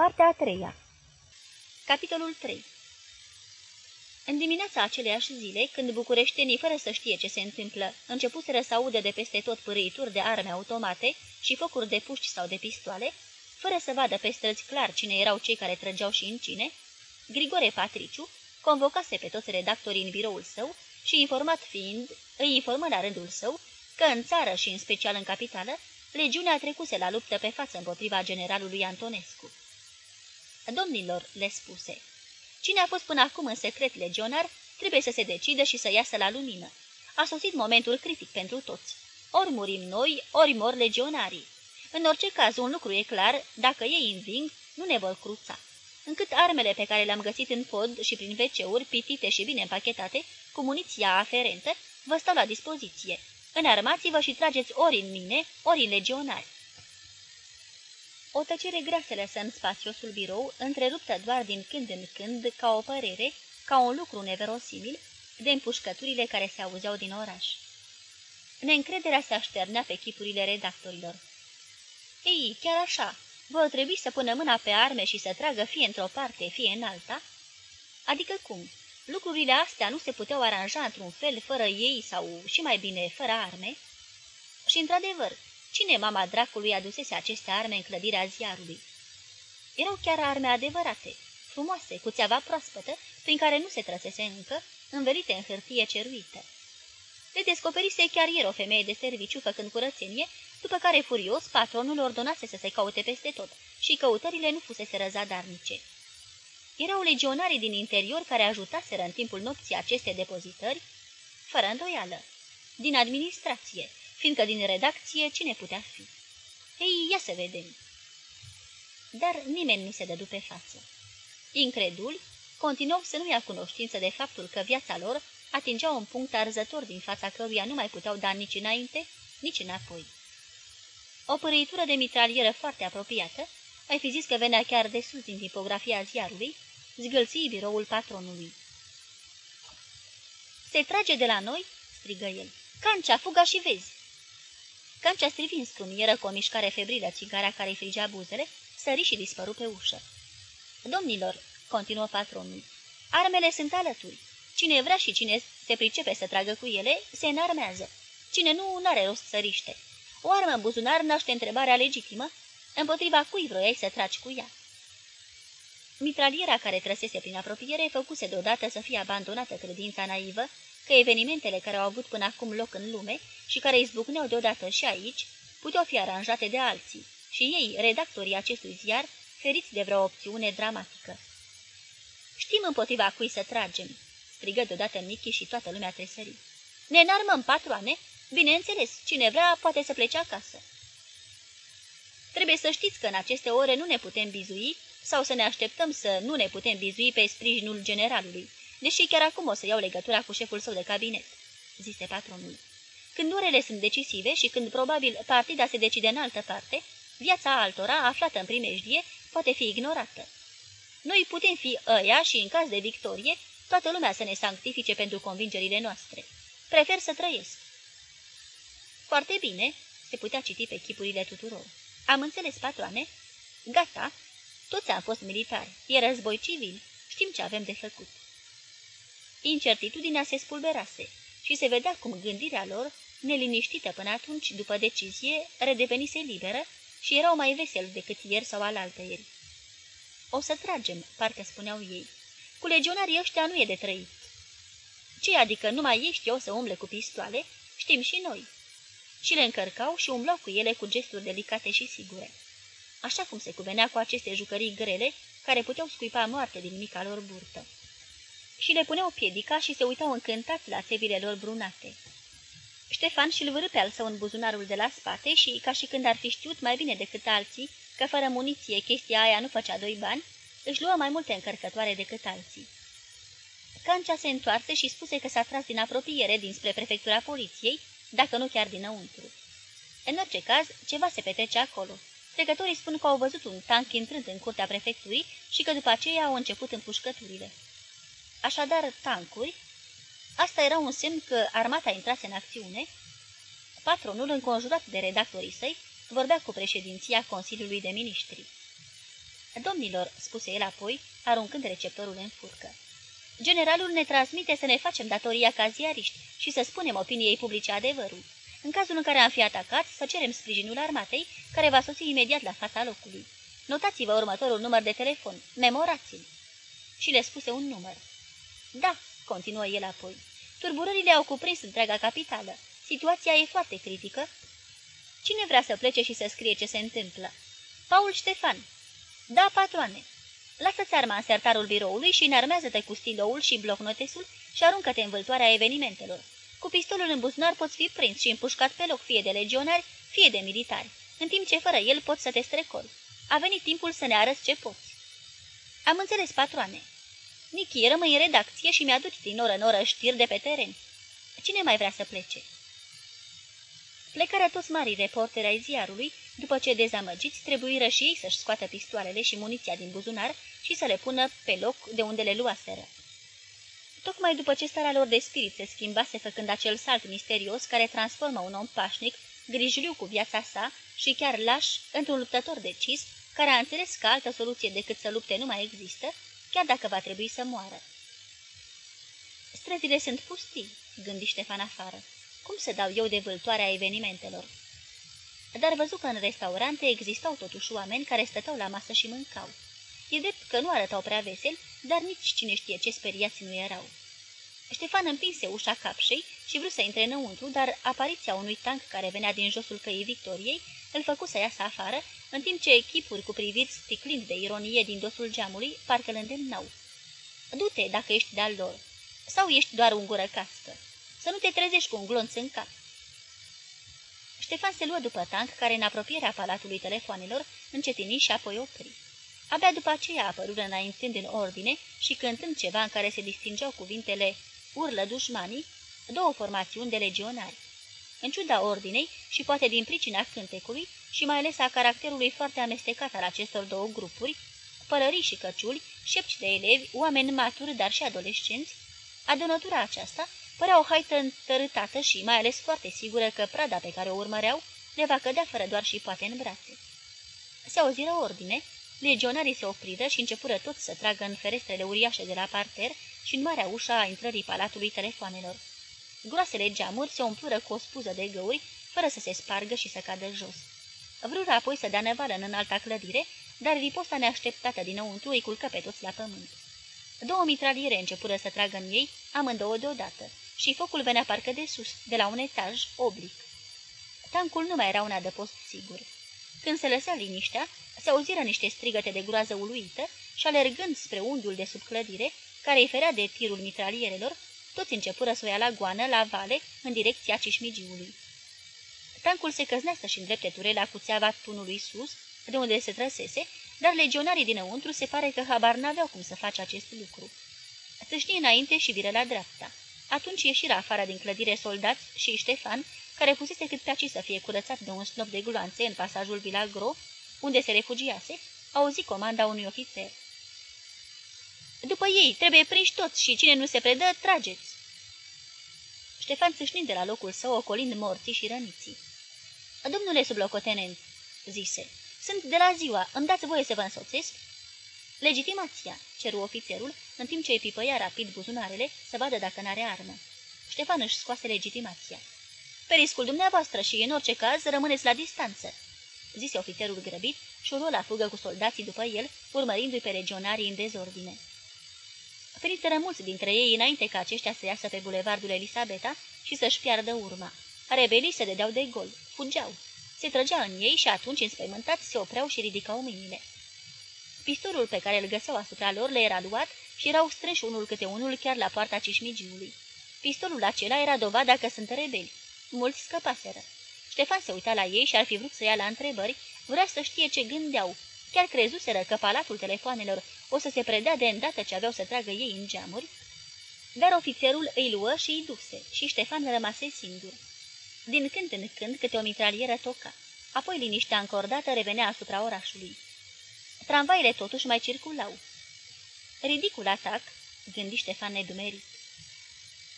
Partea a treia Capitolul 3 În dimineața aceleiași zile, când bucureștenii, fără să știe ce se întâmplă, începuseră să audă de peste tot pârâituri de arme automate și focuri de puști sau de pistoale, fără să vadă pe străzi clar cine erau cei care trăgeau și în cine, Grigore Patriciu convocase pe toți redactorii în biroul său și, informat fiind, îi informă la rândul său că în țară și în special în capitală, legiunea trecuse la luptă pe față împotriva generalului Antonescu. Domnilor, le spuse, cine a fost până acum în secret legionar, trebuie să se decidă și să iasă la lumină. A sosit momentul critic pentru toți. Ori murim noi, ori mor legionarii. În orice caz, un lucru e clar, dacă ei înving, nu ne vor cruța. Încât armele pe care le-am găsit în pod și prin veceuri, pitite și bine împachetate, cu muniția aferentă, vă stau la dispoziție. Înarmați-vă și trageți ori în mine, ori în legionari. O tăcere grea se lăsă în spațiosul birou, întreruptă doar din când în când, ca o părere, ca un lucru neverosimil, de împușcăturile care se auzeau din oraș. Neîncrederea se așternea pe chipurile redactorilor. Ei, chiar așa, vor trebui să pună mâna pe arme și să tragă fie într-o parte, fie în alta? Adică cum? Lucrurile astea nu se puteau aranja într-un fel fără ei sau, și mai bine, fără arme? Și, într-adevăr, cine mama dracului adusese aceste arme în clădirea ziarului? Erau chiar arme adevărate, frumoase, cu țeava proaspătă, prin care nu se trăsese încă, învelite în hârtie ceruită. Le descoperise chiar ieri o femeie de serviciu făcând curățenie, după care, furios, patronul ordonase să se caute peste tot și căutările nu fusese răzadarnice. Erau legionarii din interior care ajutaseră în timpul nopții aceste depozitări, fără îndoială, din administrație, fiindcă din redacție cine putea fi? Ei, ia să vedem. Dar nimeni nu se dădu pe față. Incredul, continuau să nu ia cunoștință de faptul că viața lor atingea un punct arzător din fața căruia nu mai puteau da nici înainte, nici înapoi. O părăitură de mitralieră foarte apropiată, ai fi zis că venea chiar de sus din tipografia ziarului, zgâlții biroul patronului. Se trage de la noi?" strigă el. Cancea, fuga și vezi!" Cancea strivi în scrumieră cu o mișcare febrilă țigara care îi frigea buzele, sări și dispăru pe ușă. Domnilor," continuă patronul, armele sunt alături. Cine vrea și cine se pricepe să tragă cu ele, se înarmează. Cine nu, n-are rost să riște. O armă în buzunar naște întrebarea legitimă, împotriva cui vroiai să tragi cu ea. Mitraliera care trăsese prin apropiere făcuse deodată să fie abandonată credința naivă că evenimentele care au avut până acum loc în lume și care izbucneau deodată și aici, puteau fi aranjate de alții, și ei, redactorii acestui ziar, feriți de vreo opțiune dramatică. Știm împotriva cui să tragem, strigă deodată Nichi și toată lumea tresări. Ne înarmăm, patroane? Bineînțeles, cine vrea poate să plece acasă. Trebuie să știți că în aceste ore nu ne putem bizui sau să ne așteptăm să nu ne putem bizui pe sprijinul generalului, deși chiar acum o să iau legătura cu șeful său de cabinet, zise patronul. Când orele sunt decisive și când probabil partida se decide în altă parte, viața altora, aflată în primejdie, poate fi ignorată. Noi putem fi ăia și, în caz de victorie, toată lumea să ne sanctifice pentru convingerile noastre. Prefer să trăiesc. Foarte bine, se putea citi pe chipurile tuturor. Am înțeles, patroane? Gata, toți am fost militari, e război civil, știm ce avem de făcut. Incertitudinea se spulberase și se vedea cum gândirea lor, neliniștită până atunci după decizie, redevenise liberă și erau mai veseli decât ieri sau alaltă ieri. O să tragem, parcă spuneau ei. Cu legionarii ăștia nu e de trăit. Ce adică numai ei știau să umble cu pistoale? Știm și noi. Și le încărcau și umblau cu ele cu gesturi delicate și sigure. Așa cum se cuvenea cu aceste jucării grele, care puteau scuipa moarte din mica lor burtă. Și le puneau piedica și se uitau încântați la țevile lor brunate. Ștefan și-l vârâ pe al său în buzunarul de la spate și, ca și când ar fi știut mai bine decât alții, că fără muniție chestia aia nu făcea doi bani, își luă mai multe încărcătoare decât alții. Cancea se întoarse și spuse că s-a tras din apropiere dinspre prefectura poliției, dacă nu chiar dinăuntru. În orice caz, ceva se petrece acolo. Trecătorii spun că au văzut un tank intrând în curtea prefecturii și că după aceea au început împușcăturile. Așadar, tancuri? Asta era un semn că armata intrase în acțiune. Patronul, înconjurat de redactorii săi, vorbea cu președinția Consiliului de Ministri. Domnilor," spuse el apoi, aruncând receptorul în furcă. Generalul ne transmite să ne facem datoria ca ziariști și să spunem opiniei publice adevărul. În cazul în care am fi atacat, să cerem sprijinul armatei, care va sosi imediat la fața locului. Notați-vă următorul număr de telefon. Memorați-l. Și le spuse un număr. Da, continuă el apoi. Turburările au cuprins întreaga capitală. Situația e foarte critică. Cine vrea să plece și să scrie ce se întâmplă? Paul Ștefan. Da, patroane. Lasă-ți arma în sertarul biroului și înarmează-te cu stiloul și blocnotesul și aruncă-te în vâltoarea evenimentelor. Cu pistolul în buzunar poți fi prins și împușcat pe loc fie de legionari, fie de militari, în timp ce fără el poți să te strecoli. A venit timpul să ne arăți ce poți. Am înțeles, patroane. Nichi, rămâi în redacție și mi-aduci din oră în oră știri de pe teren. Cine mai vrea să plece? Plecară toți marii reporteri ai ziarului, după ce dezamăgiți trebuiră și ei să-și scoată pistoalele și muniția din buzunar și să le pună pe loc de unde le luaseră. Tocmai după ce starea lor de spirit se schimbase făcând acel salt misterios care transformă un om pașnic, grijliu cu viața sa și chiar laș într-un luptător decis, care a înțeles că altă soluție decât să lupte nu mai există, chiar dacă va trebui să moară. Străzile sunt pustii, gândi Ștefan afară. Cum să dau eu de vâltoarea evenimentelor? Dar văzu că în restaurante existau totuși oameni care stăteau la masă și mâncau. E drept că nu arătau prea vesel, dar nici cine știe ce speriați nu erau. Ștefan împinse ușa capșei și vrut să intre înăuntru, dar apariția unui tank care venea din josul căii Victoriei îl făcu să iasă afară, în timp ce echipuri cu priviri sticlind de ironie din dosul geamului parcă îl îndemnau. Du-te dacă ești de-al lor, sau ești doar un gură cască. Să nu te trezești cu un glonț în cap. Ștefan se luă după tank, care în apropierea palatului telefonelor încetini și apoi opri. Abia după aceea apărură înaintând în ordine și cântând ceva în care se distingeau cuvintele urlă dușmanii, două formațiuni de legionari. În ciuda ordinei și poate din pricina cântecului și mai ales a caracterului foarte amestecat al acestor două grupuri, pălării și căciuli, șepci de elevi, oameni maturi, dar și adolescenți, adunătura aceasta părea o haită întărâtată și mai ales foarte sigură că prada pe care o urmăreau le va cădea fără doar și poate în brațe. Se auziră ordine, legionarii se opriră și începură tot să tragă în ferestrele uriașe de la parter și în marea ușa a intrării palatului telefoanelor. Groasele geamuri se umplură cu o spuză de găuri, fără să se spargă și să cadă jos. Vrură apoi să dea nevală în alta clădire, dar riposta neașteptată dinăuntru îi culcă pe toți la pământ. Două mitraliere începură să tragă în ei, amândouă deodată, și focul venea parcă de sus, de la un etaj oblic. Tancul nu mai era un adăpost sigur. Când se lăsa liniștea, se auziră niște strigăte de groază uluită și alergând spre unghiul de sub clădire, care îi ferea de tirul mitralierelor, toți începură să o ia la goană, la vale, în direcția cișmigiului. Tancul se căznea să-și îndrepte turela cu țeava tunului sus, de unde se trăsese, dar legionarii dinăuntru se pare că habar n-aveau cum să facă acest lucru. Țâșni înainte și viră la dreapta. Atunci ieșiră afară din clădire soldați și Ștefan, care pusese cât pe aci să fie curățat de un snop de gloanțe în pasajul Vilagro, unde se refugiase, auzi comanda unui ofițer. După ei, trebuie prinși toți și cine nu se predă, trageți!" Ștefan țâșnind de la locul său, ocolind morții și răniții. Domnule sublocotenent," zise, sunt de la ziua, îmi dați voie să vă însoțesc?" Legitimația," ceru ofițerul, în timp ce îi pipăia rapid buzunarele să vadă dacă n-are armă. Ștefan își scoase legitimația. Pe riscul dumneavoastră și, în orice caz, rămâneți la distanță," zise ofițerul grăbit și urmă la fugă cu soldații după el, urmărindu-i pe legionarii în dezordine. Feriseră mulți dintre ei înainte ca aceștia să iasă pe bulevardul Elisabeta și să-și piardă urma. Rebelii se dedeau de gol, fugeau. Se trăgea în ei și atunci, înspăimântați, se opreau și ridicau mâinile. Pistolul pe care îl găseau asupra lor le era luat și erau strânși unul câte unul chiar la poarta cișmigiului. Pistolul acela era dovada că sunt rebeli. Mulți scăpaseră. Ștefan se uita la ei și ar fi vrut să ia la întrebări, vrea să știe ce gândeau. Chiar crezuseră că palatul telefoanelor o să se predea de îndată ce aveau să tragă ei în geamuri, dar ofițerul îi luă și îi duse și Ștefan rămase singur. Din când în când câte o mitralieră toca, apoi liniștea încordată revenea asupra orașului. Tramvaile totuși mai circulau. Ridicul atac, gândi Ștefan nedumerit.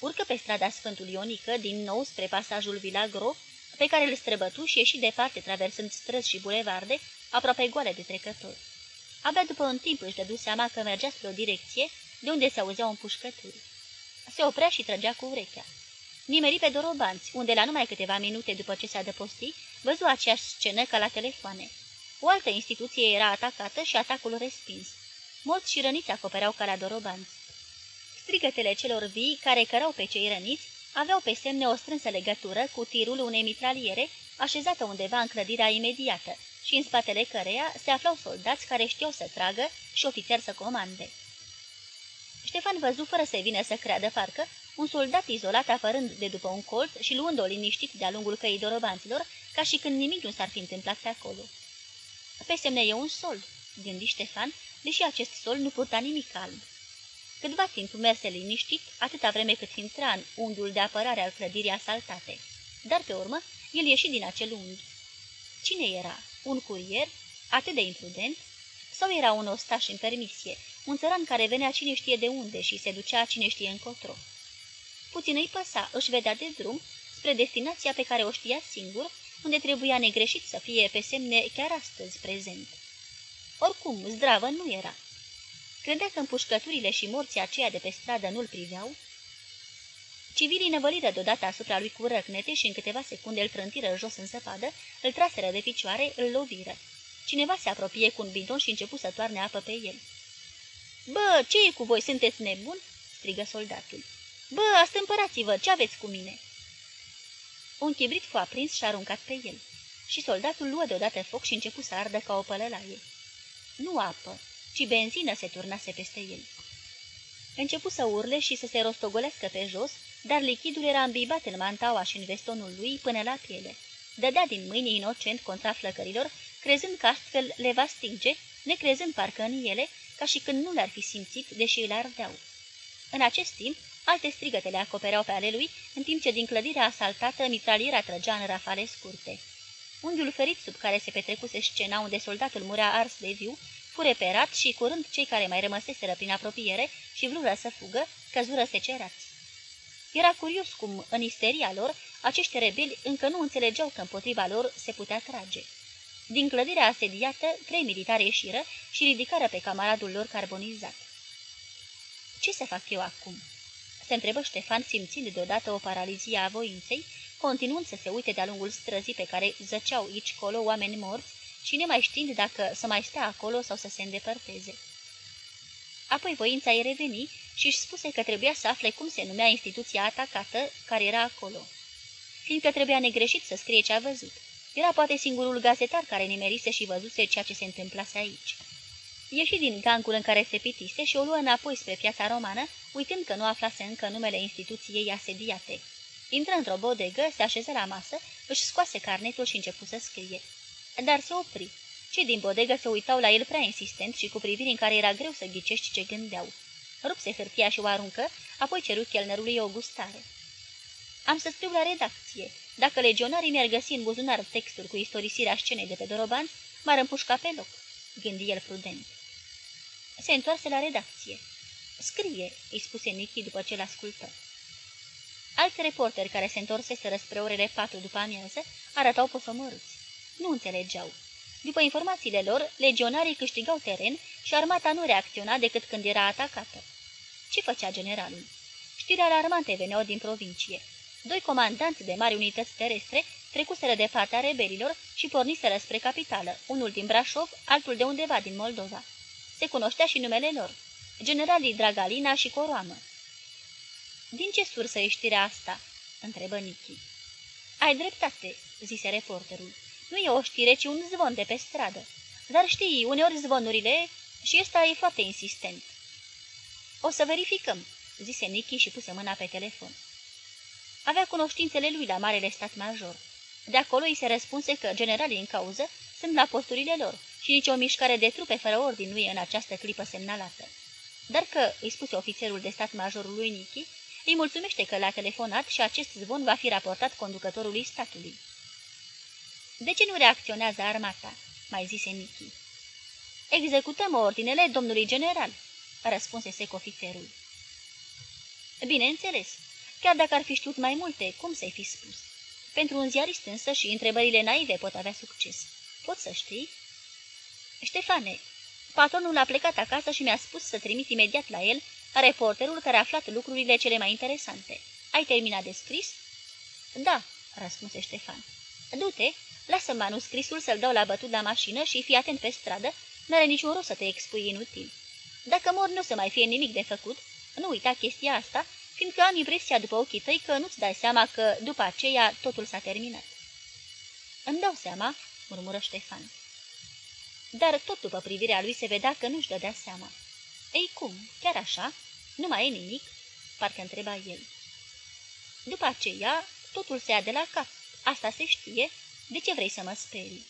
Urcă pe strada Sfântul Ionică, din nou spre pasajul Vilagro, pe care îl străbătu și ieși departe traversând străzi și bulevarde, aproape goale de trecători. Abia după un timp își dădu seama că mergea spre o direcție de unde se auzeau împușcături. Se oprea și trăgea cu urechea. Nimeri pe dorobanți, unde la numai câteva minute după ce se adăposti, văzu aceeași scenă ca la telefoane. O altă instituție era atacată și atacul respins. Morți și răniți acopereau calea dorobanți. Strigătele celor vii care cărau pe cei răniți aveau pe semne o strânsă legătură cu tirul unei mitraliere așezată undeva în clădirea imediată și în spatele căreia se aflau soldați care știau să tragă și ofițeri să comande. Ștefan văzu fără să vină să creadă parcă un soldat izolat apărând de după un colț și luând-o liniștit de-a lungul căii dorobanților, ca și când nimic nu s-ar fi întâmplat pe acolo. Pe semne e un sol, gândi Ștefan, deși acest sol nu purta nimic alb. Câtva timp merse liniștit, atâta vreme cât intra în unghiul de apărare al clădirii asaltate. Dar pe urmă, el ieși din acel unghi. Cine era? Un curier? Atât de imprudent? Sau era un ostaș în permisie, un țăran care venea cine știe de unde și se ducea cine știe încotro? Puțin îi păsa, își vedea de drum, spre destinația pe care o știa singur, unde trebuia negreșit să fie pe semne chiar astăzi prezent. Oricum, zdravă nu era. Credea că împușcăturile și morții aceia de pe stradă nu-l priveau. Civilii năvăliră deodată asupra lui cu răcnete și în câteva secunde îl trântiră jos în zăpadă, îl traseră de picioare, îl loviră. Cineva se apropie cu un bidon și începu să toarne apă pe el. Bă, ce e cu voi? Sunteți nebun?" strigă soldatul. Bă, astâmpărați-vă, ce aveți cu mine?" Un chibrit fu aprins și aruncat pe el. Și soldatul luă deodată foc și începu să ardă ca o pălălaie. Nu apă, ci benzină se turnase peste el. Începu să urle și să se rostogolească pe jos, dar lichidul era îmbibat în mantaua și în vestonul lui până la piele. Dădea din mâini inocent contra flăcărilor, crezând că astfel le va stinge, necrezând parcă în ele, ca și când nu le-ar fi simțit, deși îl ardeau. În acest timp, alte strigăte le acopereau pe ale lui, în timp ce din clădirea asaltată mitraliera trăgea în rafale scurte. Unghiul ferit sub care se petrecuse scena unde soldatul murea ars de viu, fu reperat și curând cei care mai rămăseseră prin apropiere și vrură să fugă, căzură secerați. Era curios cum, în isteria lor, acești rebeli încă nu înțelegeau că împotriva lor se putea trage. Din clădirea asediată, trei militari ieșiră și ridicară pe camaradul lor carbonizat. Ce să fac eu acum?" se întrebă Ștefan simțind deodată o paralizie a voinței, continuând să se uite de-a lungul străzii pe care zăceau aici colo oameni morți și nemai știind dacă să mai stea acolo sau să se îndepărteze. Apoi voința îi reveni și își spuse că trebuia să afle cum se numea instituția atacată care era acolo. Fiindcă trebuia negreșit să scrie ce a văzut. Era poate singurul gazetar care nimerise și văzuse ceea ce se întâmplase aici. Ieși din gangul în care se pitise și o luă înapoi spre piața romană, uitând că nu aflase încă numele instituției asediate. Intră într-o bodegă, se așeză la masă, își scoase carnetul și începu să scrie. Dar se opri. Cei din bodegă se uitau la el prea insistent și cu priviri în care era greu să ghicești ce gândeau. Rupse hârtia și o aruncă, apoi ceru chelnerului o gustare. Am să scriu la redacție. Dacă legionarii mi-ar găsi în buzunar texturi cu istorisirea scenei de pe Doroban, m-ar împușca pe loc, gândi el prudent. Se întoarse la redacție. Scrie, îi spuse Nichi după ce l-ascultă. Alți reporteri care se întorseseră spre orele patru după amiază arătau posomorâți. Nu înțelegeau. După informațiile lor, legionarii câștigau teren și armata nu reacționa decât când era atacată. Ce făcea generalul? Știri alarmante veneau din provincie. Doi comandanți de mari unități terestre trecuseră de partea rebelilor și porniseră spre capitală, unul din Brașov, altul de undeva din Moldova. Se cunoștea și numele lor, generalii Dragalina și Coroamă. Din ce sursă e știrea asta?" întrebă Nichi. Ai dreptate," zise reporterul. Nu e o știre, ci un zvon de pe stradă. Dar știi, uneori zvonurile și ăsta e foarte insistent." O să verificăm," zise Nichi și puse mâna pe telefon. Avea cunoștințele lui la Marele Stat Major. De acolo îi se răspunse că generalii în cauză sunt la posturile lor și nicio mișcare de trupe fără ordin nu e în această clipă semnalată. Dar că, îi spuse ofițerul de stat majorul lui Nichi, îi mulțumește că l-a telefonat și acest zvon va fi raportat conducătorului statului. De ce nu reacționează armata?" mai zise Nichi. Executăm ordinele domnului general," răspunse sec ofițerul. Bineînțeles, chiar dacă ar fi știut mai multe, cum să-i fi spus? Pentru un ziarist însă și întrebările naive pot avea succes. Pot să știi? Ștefane, Patronul a plecat acasă și mi-a spus să trimit imediat la el reporterul care a aflat lucrurile cele mai interesante. Ai terminat de scris?" Da," răspunse Ștefan. Du-te, lasă manuscrisul să-l dau la bătut la mașină și fii atent pe stradă, n-are niciun rost să te expui inutil. Dacă mor, nu o să mai fie nimic de făcut, nu uita chestia asta, fiindcă am impresia după ochii tăi că nu-ți dai seama că, după aceea, totul s-a terminat." Îmi dau seama," murmură Ștefan. Dar tot după privirea lui se vedea că nu-și dădea seama. Ei cum, chiar așa? Nu mai e nimic?" parcă întreba el. După aceea, totul se ia de la cap. Asta se știe. De ce vrei să mă sperii?"